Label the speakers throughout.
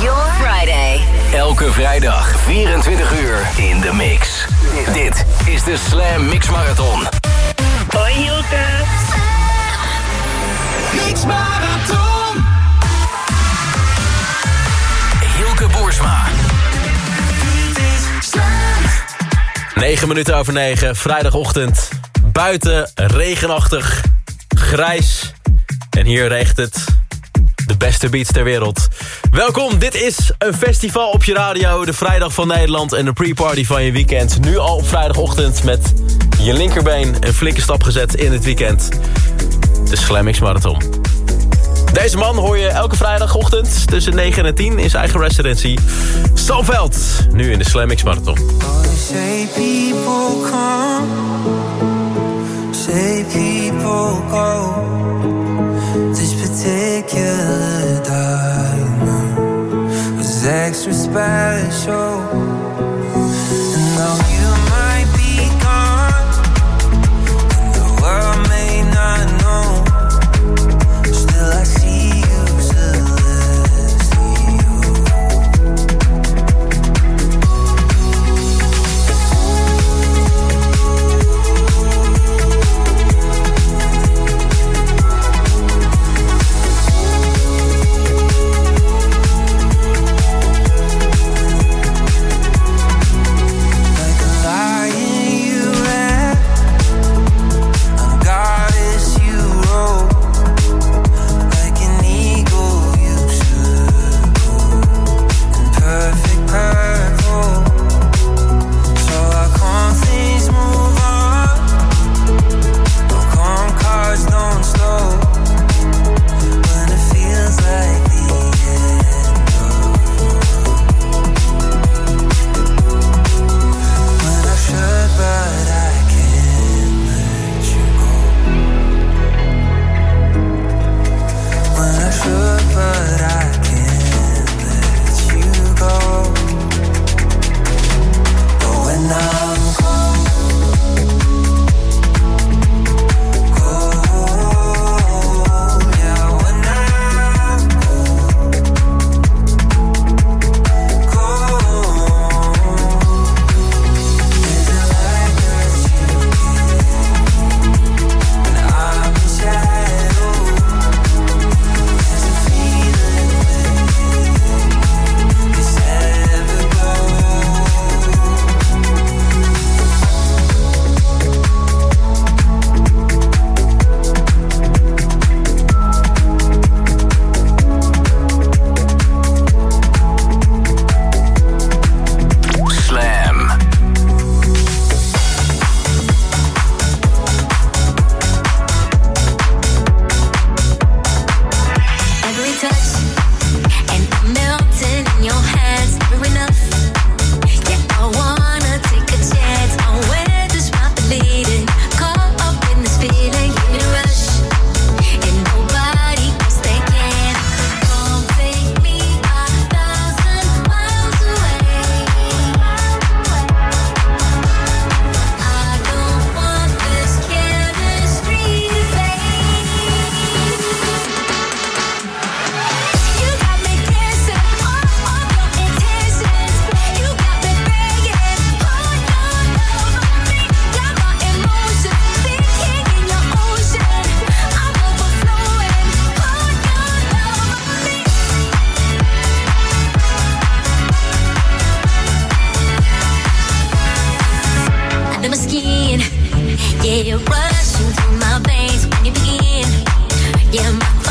Speaker 1: your Friday.
Speaker 2: Elke vrijdag 24 uur in de mix. Dit is de Slam Mix Marathon.
Speaker 3: Hoi Hilke.
Speaker 2: Mix Marathon. Hilke Boersma.
Speaker 4: 9 minuten over 9, vrijdagochtend. Buiten, regenachtig, grijs. En hier regent het de beste beats ter wereld. Welkom, dit is een festival op je radio. De vrijdag van Nederland en de pre-party van je weekend. Nu al op vrijdagochtend met je linkerbeen een flinke stap gezet in het weekend. De Slam X Marathon. Deze man hoor je elke vrijdagochtend tussen 9 en 10 in zijn eigen residency. Stamveld, nu in de Slam X Marathon.
Speaker 5: Say people go. Particular diamond was extra special. Yeah, rushing through my veins when you begin. Yeah,
Speaker 6: my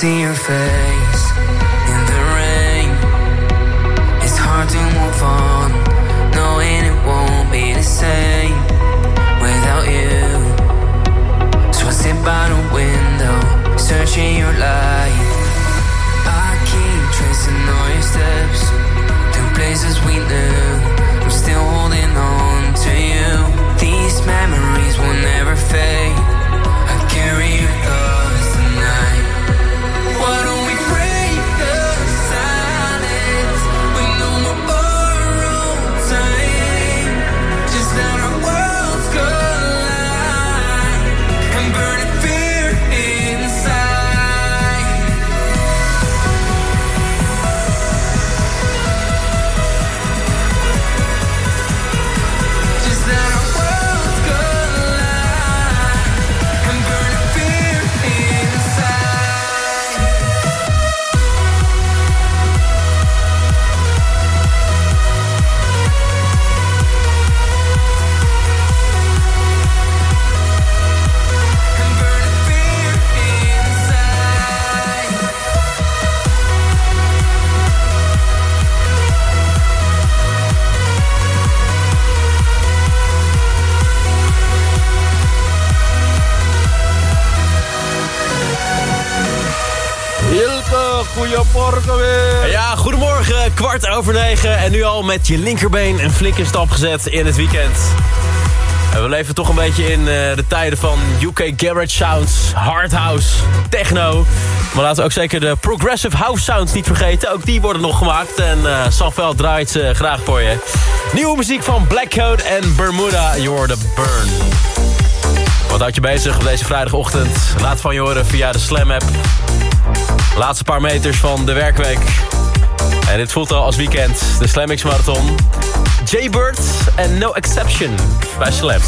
Speaker 1: see your face.
Speaker 4: met je linkerbeen een flinke stap gezet in het weekend. We leven toch een beetje in eh, de tijden van UK Garage Sounds, Hard House, Techno. Maar laten we ook zeker de Progressive House Sounds niet vergeten. Ook die worden nog gemaakt en uh, draait ze graag voor je. Nieuwe muziek van Blackcoat en Bermuda, You're the Burn. Wat houd je bezig op deze vrijdagochtend? Laat van je horen via de Slam app. Laatste paar meters van de werkweek. En dit voelt al als weekend. De Slam Marathon. Jaybird en No Exception bij Slam.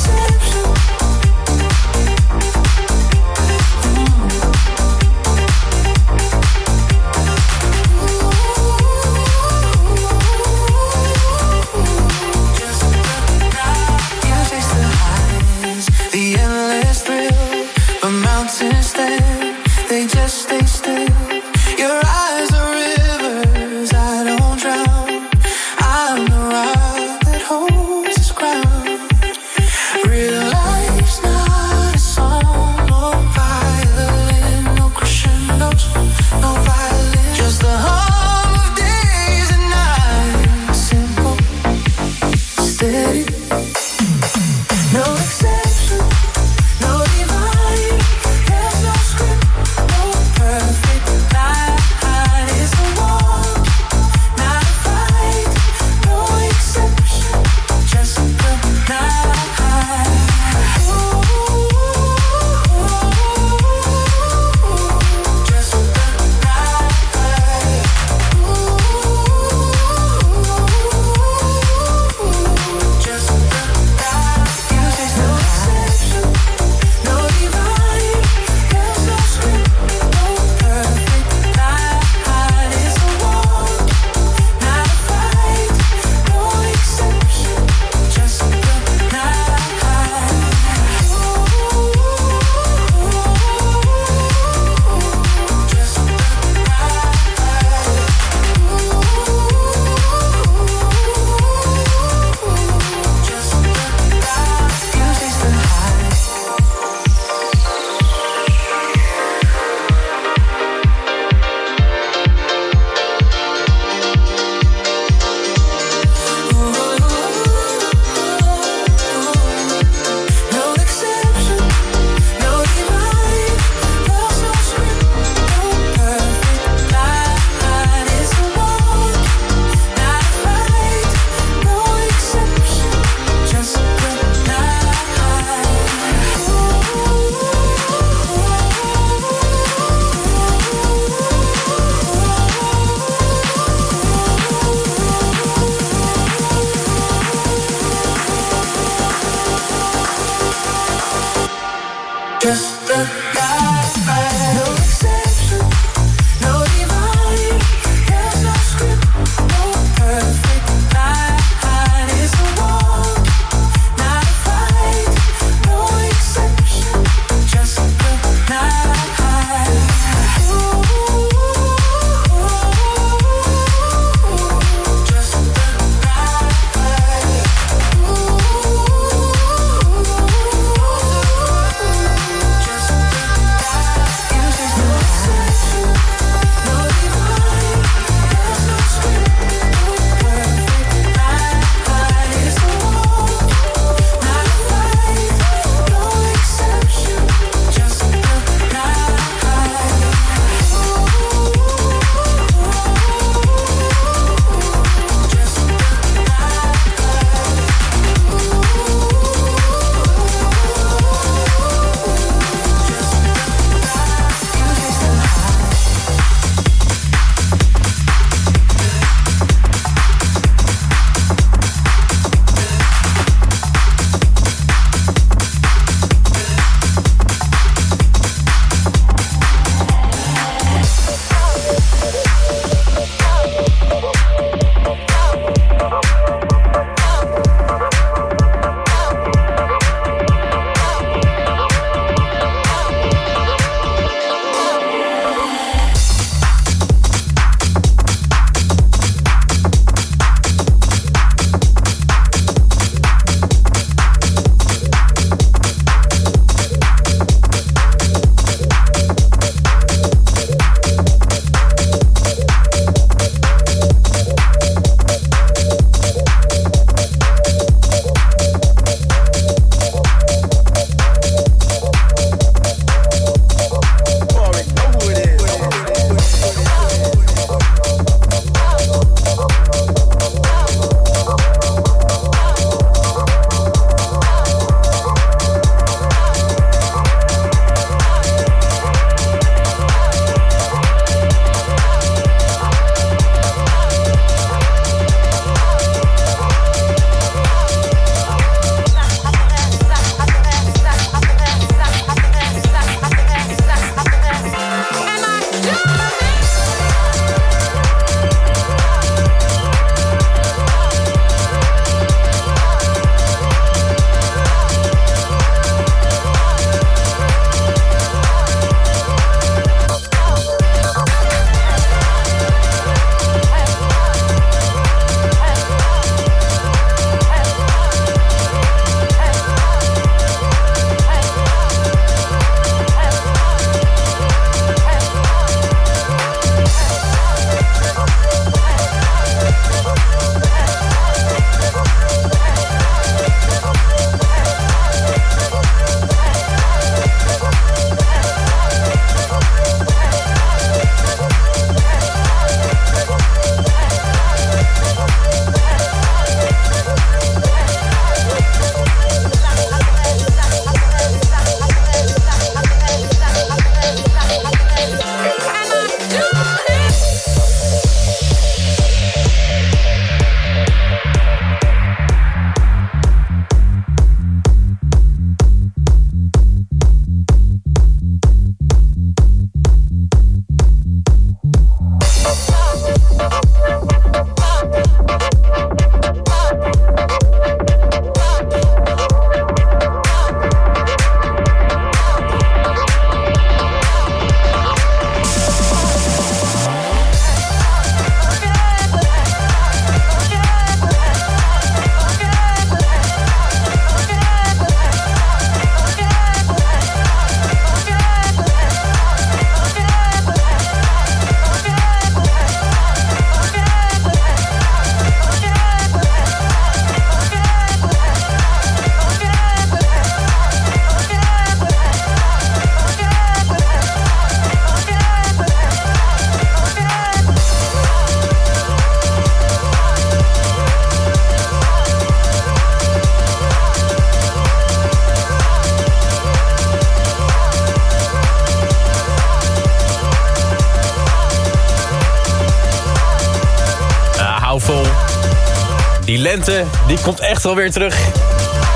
Speaker 4: Komt echt wel weer terug.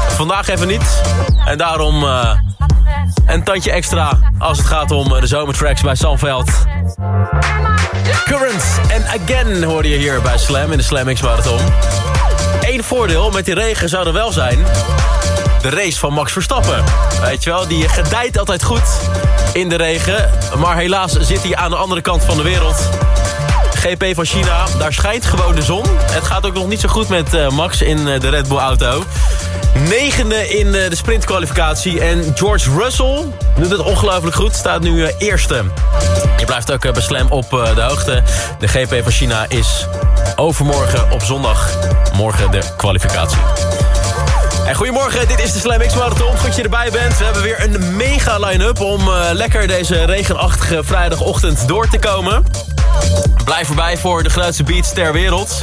Speaker 4: Vandaag even niet. En daarom eh, een tandje extra als het gaat om de zomertracks bij Sanveld. Current en Again hoorde je hier bij Slam in de Slam X Marathon. Eén voordeel met die regen zou er wel zijn. De race van Max Verstappen. Weet je wel, die gedijt altijd goed in de regen. Maar helaas zit hij aan de andere kant van de wereld. GP van China, daar schijnt gewoon de zon. Het gaat ook nog niet zo goed met eh, Max in eh, de Red Bull auto. Negende in eh, de sprintkwalificatie. En George Russell doet het ongelooflijk goed. Staat nu eerste. Je blijft ook bij Slam op de hoogte. De GP van China is overmorgen op zondag. Morgen de kwalificatie. En goedemorgen, dit is de Slam X Marathon. Goed dat je erbij bent. We hebben weer een mega line-up om lekker deze regenachtige vrijdagochtend door te komen. Blijf erbij voor de grootste beats ter wereld.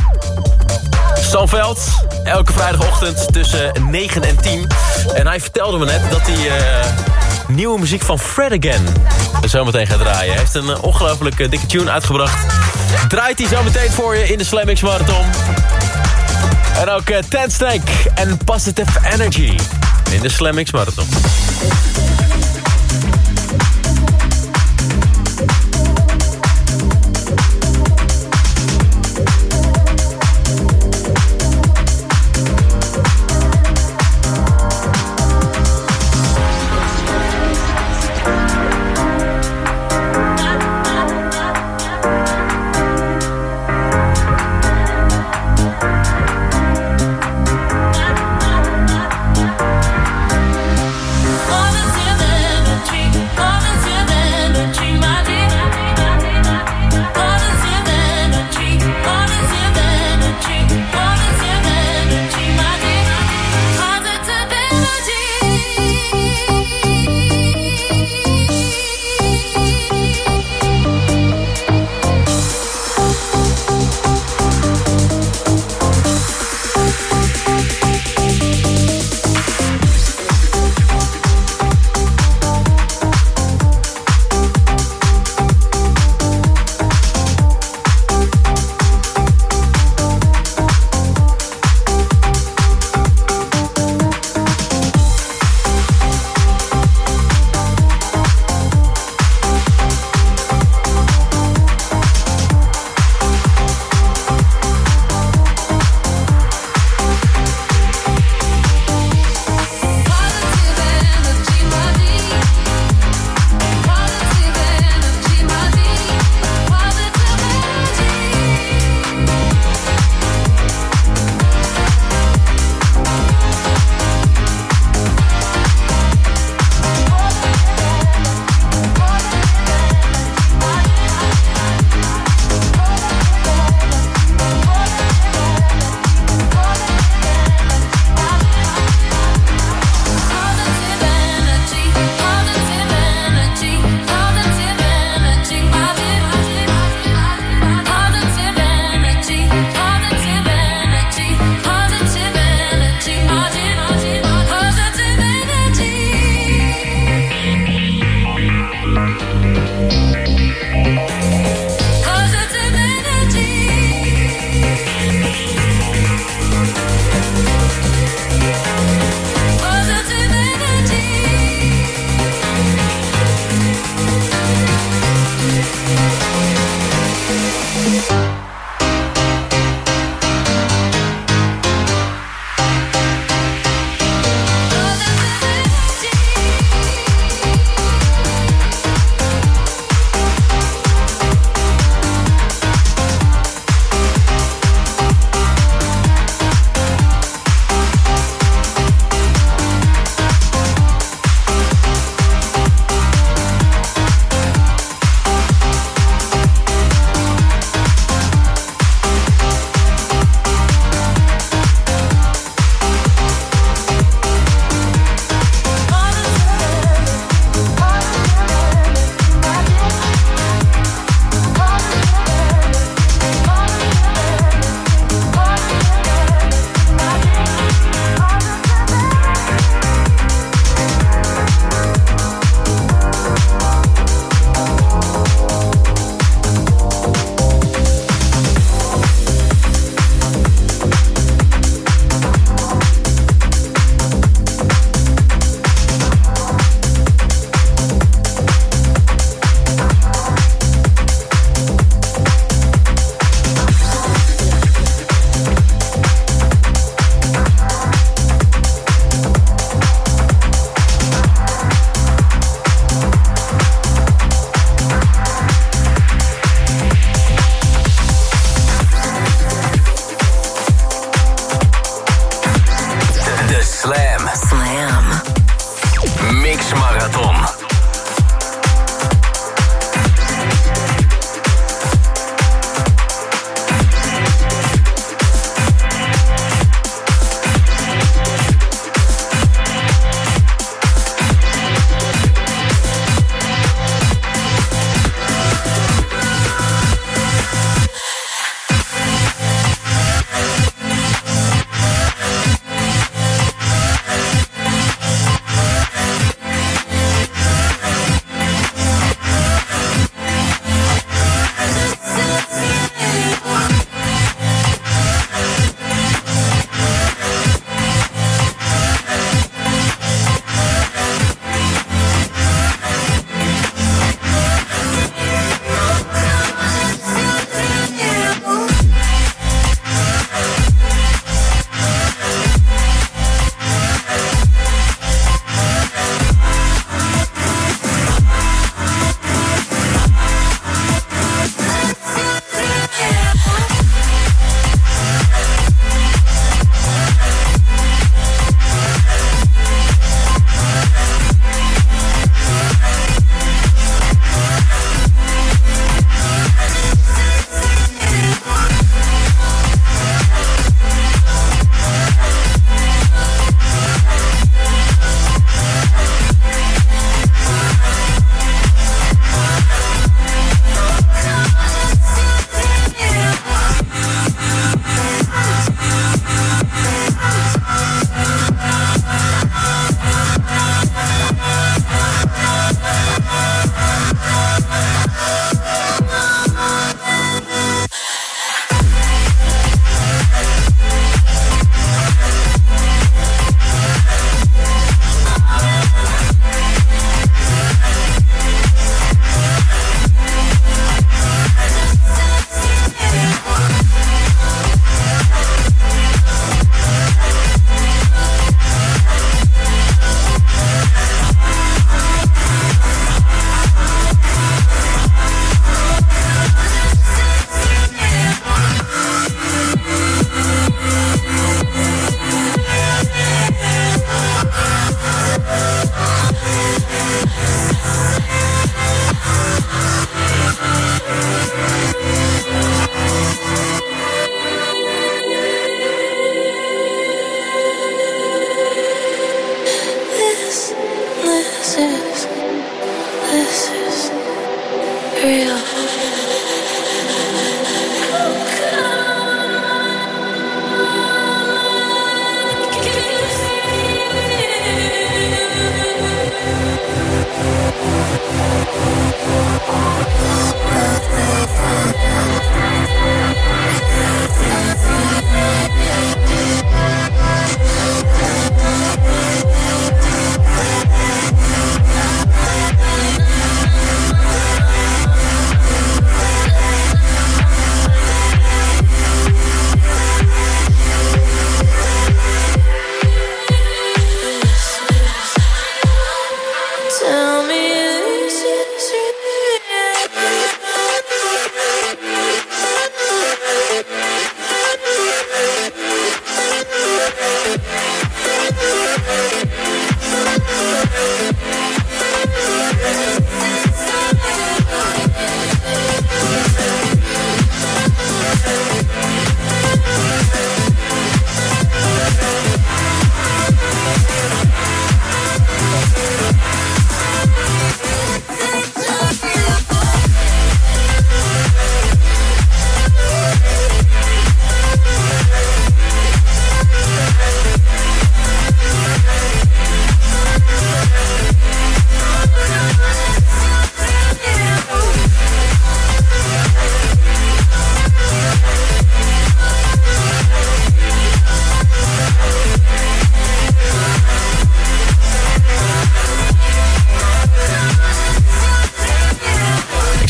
Speaker 4: Stamveld, elke vrijdagochtend tussen 9 en 10. En hij vertelde me net dat hij uh, nieuwe muziek van Fred Again zometeen gaat draaien. Hij heeft een uh, ongelooflijk uh, dikke tune uitgebracht. Draait hij zometeen voor je in de Slam X Marathon. En ook uh, Ten Snake en Positive Energy in de Slam X Marathon.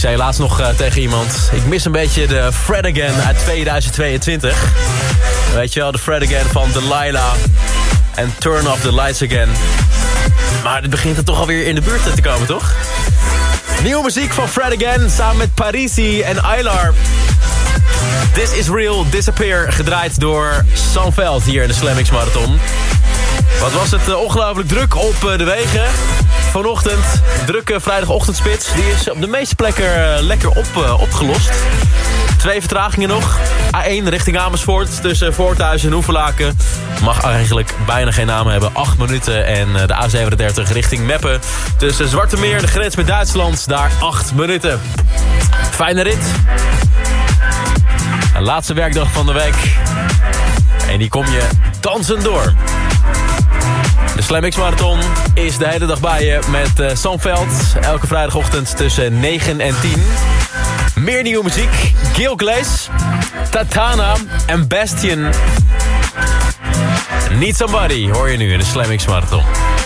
Speaker 4: Zei laatst nog eh, tegen iemand... ik mis een beetje de Fred Again uit 2022. Weet je wel, de Fred Again van Delilah en Turn Off the Lights Again. Maar het begint er toch alweer in de buurt te komen, toch? Nieuwe muziek van Fred Again samen met Parisi en Aylar. This is Real, Disappear, gedraaid door Sanveld hier in de Slam X Marathon. Wat was het eh, ongelooflijk druk op eh, de wegen. Vanochtend. Drukke vrijdagochtendspits. Die is op de meeste plekken eh, lekker op, eh, opgelost. Twee vertragingen nog. A1 richting Amersfoort tussen Voorthuizen en Hoevelaken. Mag eigenlijk bijna geen naam hebben. 8 minuten. En eh, de A37 richting Meppen. Tussen Zwarte Meer de grens met Duitsland. Daar 8 minuten. Fijne rit. Laatste werkdag van de week. En die kom je dansend door. De Slam Marathon is de hele dag bij je met uh. Elke vrijdagochtend tussen 9 en 10. Meer nieuwe muziek. Gil Glaze, Tatana en Bastion. Need Somebody hoor je nu in de Slam Marathon.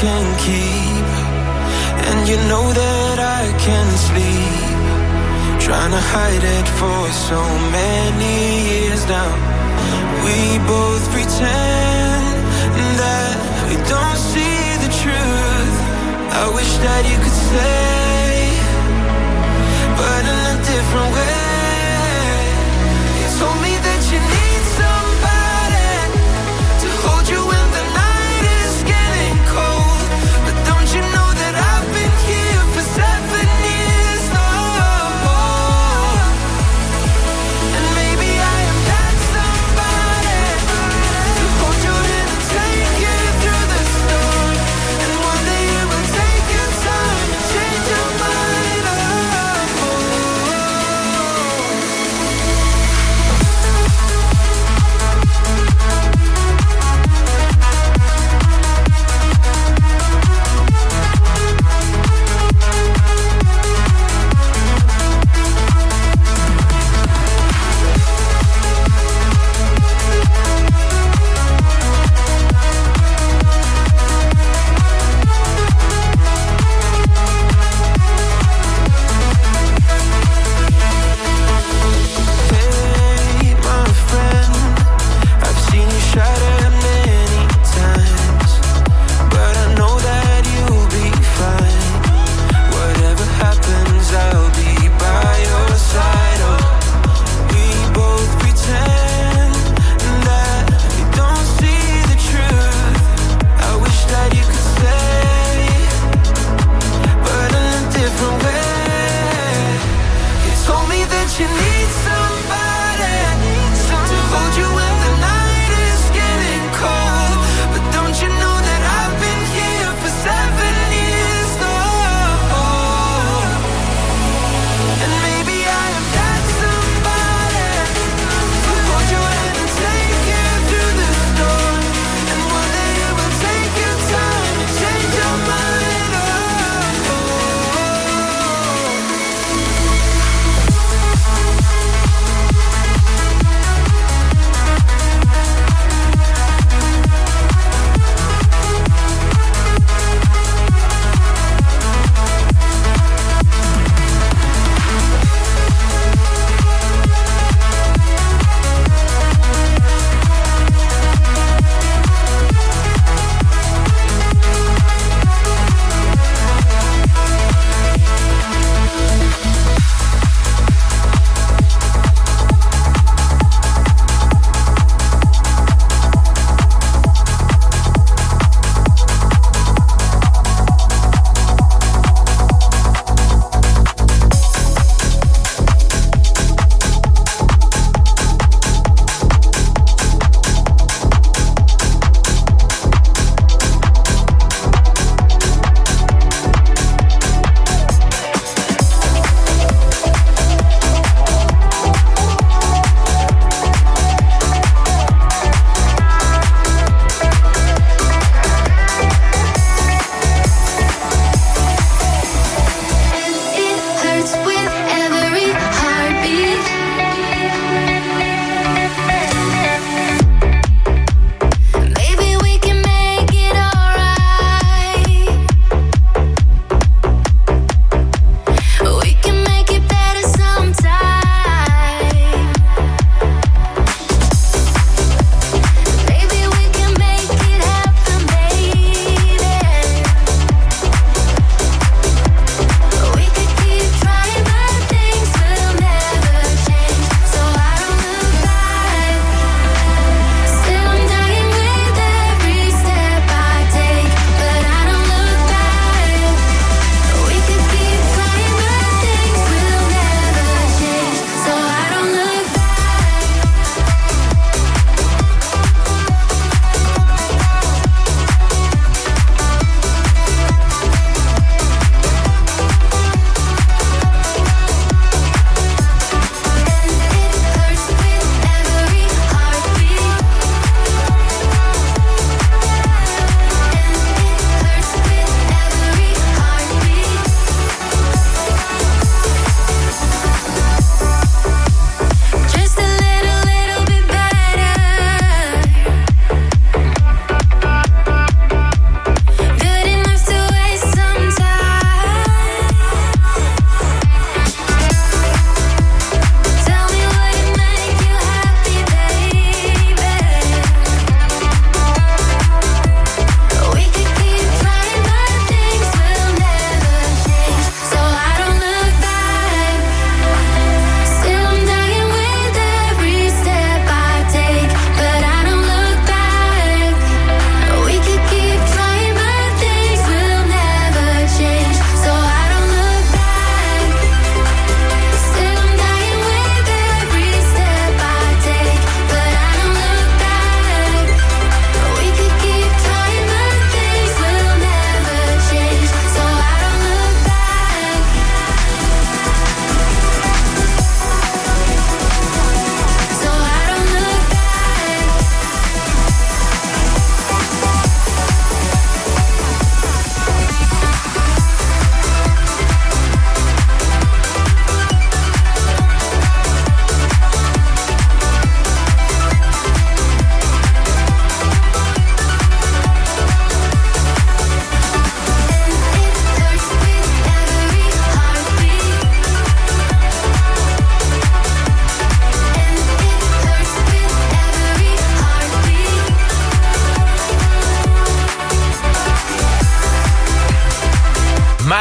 Speaker 5: Can keep. And you know that I can sleep. Trying to hide it for so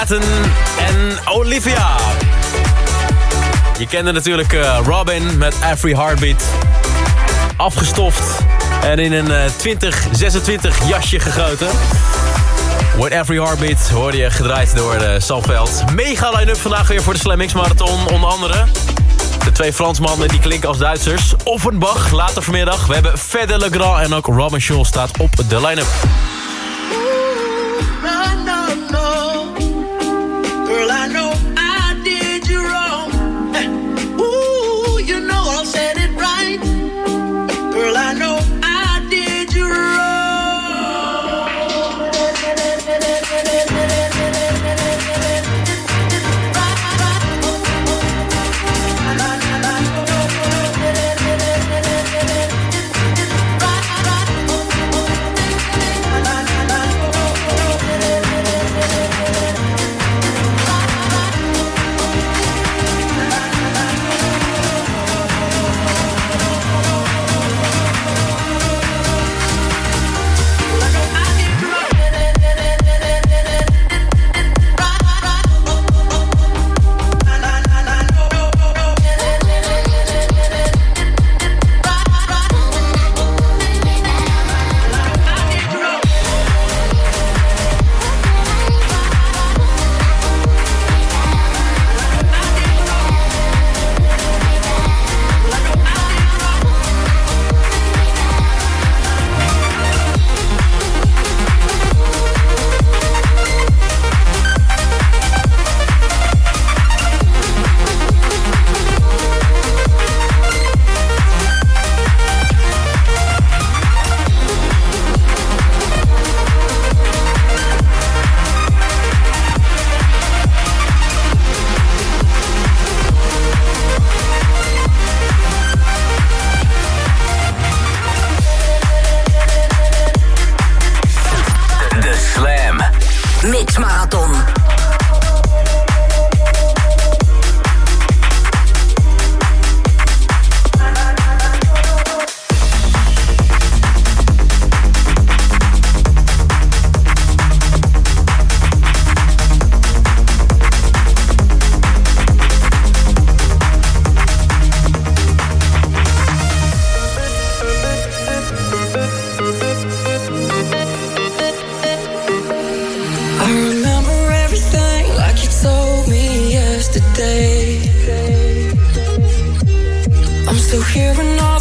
Speaker 4: En Olivia. Je kende natuurlijk eh, Robin met Every Heartbeat. Afgestoft en in een eh, 2026 jasje gegoten. With Every Heartbeat hoorde je gedraaid door eh, de Sanveld. Mega line-up vandaag weer voor de Slam Marathon, onder andere. De twee Fransmannen die klinken als Duitsers. Offenbach later vanmiddag. We hebben Fede Legrand en ook Robin Shaw staat op de line-up.
Speaker 7: still here and all.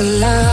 Speaker 4: Alive. love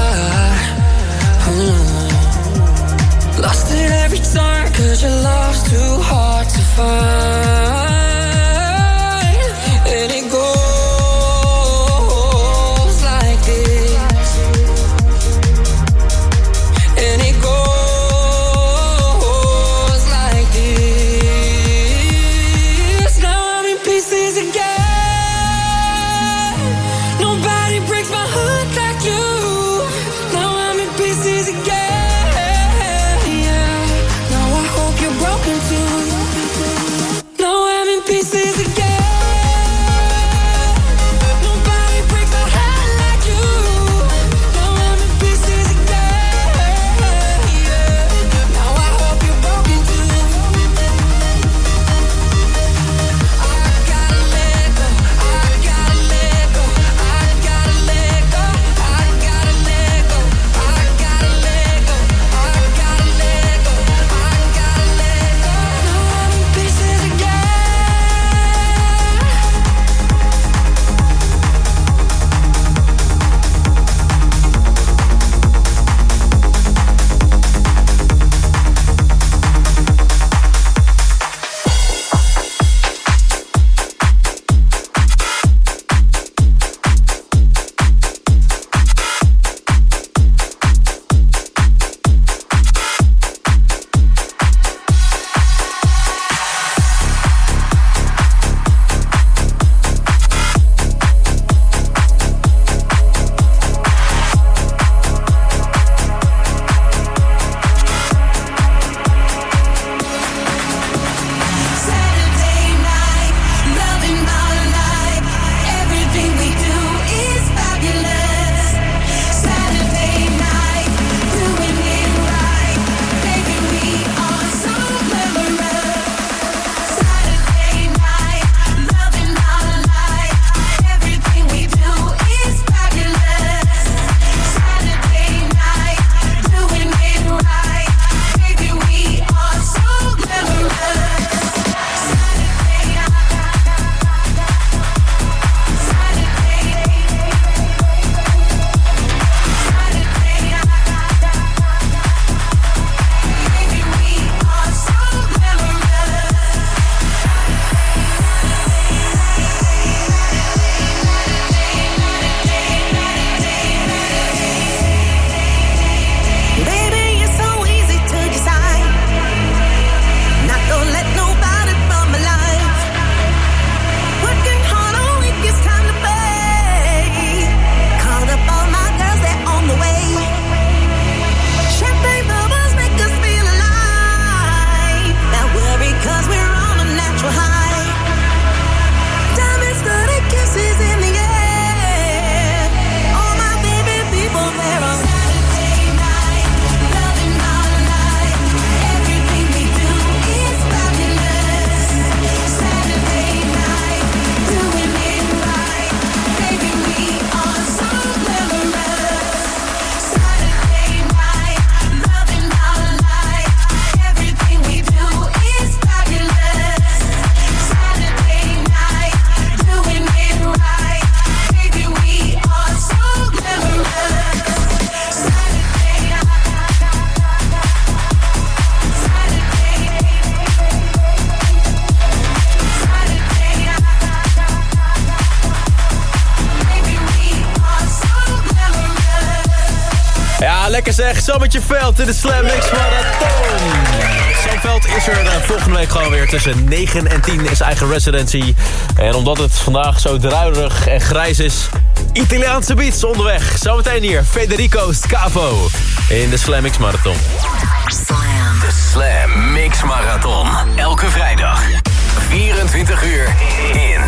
Speaker 4: Sammetje Veld in de Slam Mix Marathon. Sam Veld is er uh, volgende week gewoon weer tussen 9 en 10 is eigen residency. En omdat het vandaag zo druiderig en grijs is... Italiaanse beats onderweg. Zometeen hier Federico Scavo in de Slam Mix Marathon.
Speaker 2: De Slam Mix Marathon. Elke vrijdag. 24 uur in